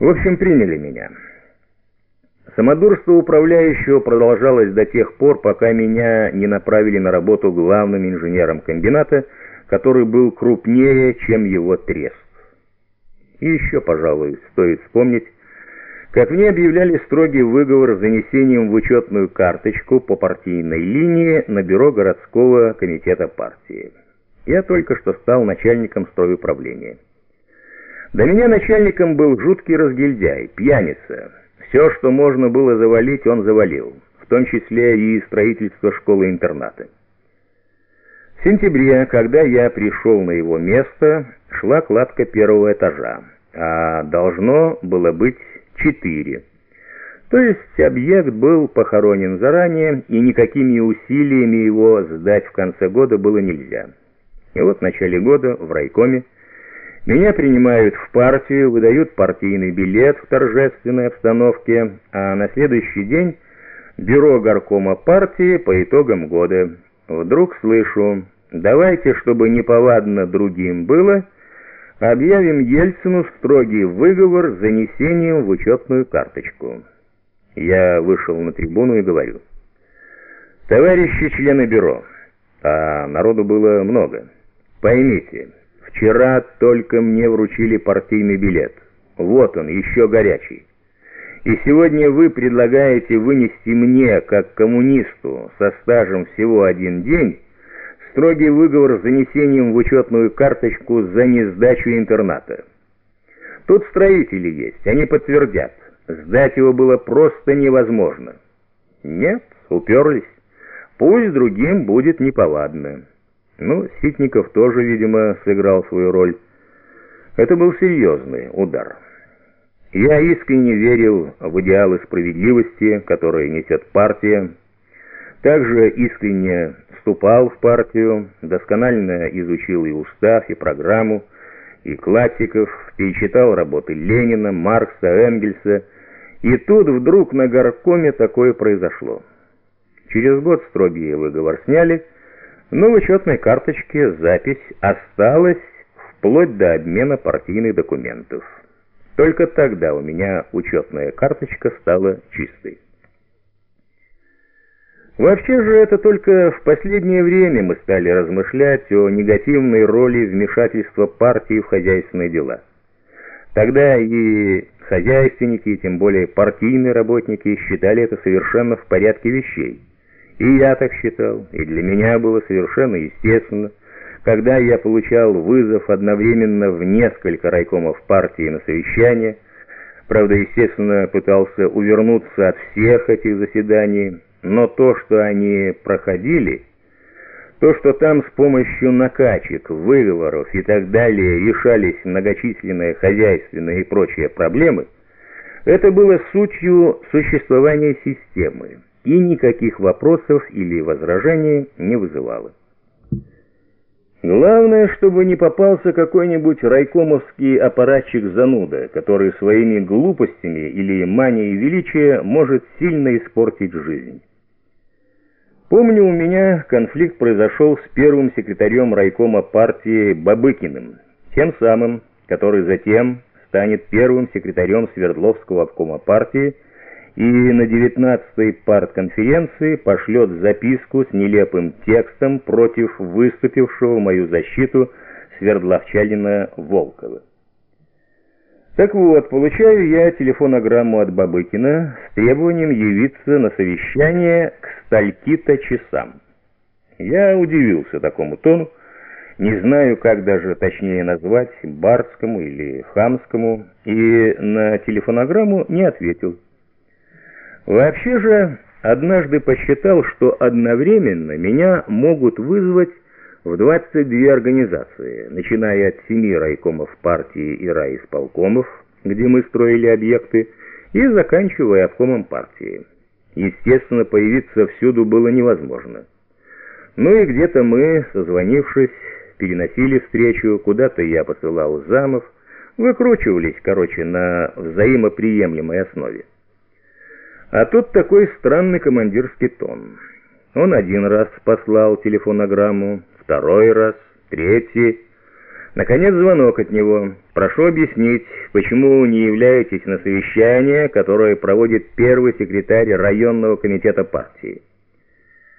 В общем, приняли меня. Самодурство управляющего продолжалось до тех пор, пока меня не направили на работу главным инженером комбината, который был крупнее, чем его трест. И еще, пожалуй, стоит вспомнить, как мне объявляли строгий выговор с занесением в учетную карточку по партийной линии на бюро городского комитета партии. Я только что стал начальником стройуправления. До меня начальником был жуткий разгильдяй, пьяница. Все, что можно было завалить, он завалил, в том числе и строительство школы-интерната. В сентябре, когда я пришел на его место, шла кладка первого этажа, а должно было быть четыре. То есть объект был похоронен заранее, и никакими усилиями его сдать в конце года было нельзя. И вот в начале года в райкоме меня принимают в партию, выдают партийный билет в торжественной обстановке, а на следующий день бюро горкома партии по итогам года. Вдруг слышу, давайте, чтобы неповадно другим было, объявим Ельцину строгий выговор с занесением в учетную карточку. Я вышел на трибуну и говорю, товарищи члены бюро, а народу было много, поймите, Вчера только мне вручили партийный билет. Вот он, еще горячий. И сегодня вы предлагаете вынести мне, как коммунисту, со стажем всего один день, строгий выговор с занесением в учетную карточку за несдачу интерната. Тут строители есть, они подтвердят. Сдать его было просто невозможно. Нет, уперлись. Пусть другим будет неповадно. Ну, Ситников тоже, видимо, сыграл свою роль. Это был серьезный удар. Я искренне верил в идеалы справедливости, которые несет партия. Также искренне вступал в партию, досконально изучил и устав, и программу, и классиков, перечитал работы Ленина, Маркса, Энгельса. И тут вдруг на горкоме такое произошло. Через год строгий выговор сняли, но в учетной карточке запись осталась вплоть до обмена партийных документов. Только тогда у меня учетная карточка стала чистой. Вообще же это только в последнее время мы стали размышлять о негативной роли вмешательства партии в хозяйственные дела. Тогда и хозяйственники, и тем более партийные работники считали это совершенно в порядке вещей. И я так считал, и для меня было совершенно естественно, когда я получал вызов одновременно в несколько райкомов партии на совещание, правда, естественно, пытался увернуться от всех этих заседаний, но то, что они проходили, то, что там с помощью накачек, выговоров и так далее решались многочисленные хозяйственные и прочие проблемы, это было сутью существования системы и никаких вопросов или возражений не вызывало. Главное, чтобы не попался какой-нибудь райкомовский аппаратчик-зануда, который своими глупостями или манией величия может сильно испортить жизнь. Помню, у меня конфликт произошел с первым секретарем райкома партии Бабыкиным, тем самым, который затем станет первым секретарем Свердловского обкома партии и на 19-й партконференции пошлет записку с нелепым текстом против выступившего в мою защиту свердловчанина Волкова. Так вот, получаю я телефонограмму от Бабыкина с требованием явиться на совещание к стальки-то часам. Я удивился такому тону, не знаю, как даже точнее назвать, барскому или хамскому, и на телефонограмму не ответил. Вообще же, однажды посчитал, что одновременно меня могут вызвать в 22 организации, начиная от семи райкомов партии и райисполкомов, где мы строили объекты, и заканчивая обкомом партии. Естественно, появиться всюду было невозможно. Ну и где-то мы, созвонившись, переносили встречу, куда-то я посылал замов, выкручивались, короче, на взаимоприемлемой основе. А тут такой странный командирский тон. Он один раз послал телефонограмму, второй раз, третий. Наконец звонок от него. Прошу объяснить, почему не являетесь на совещание, которое проводит первый секретарь районного комитета партии.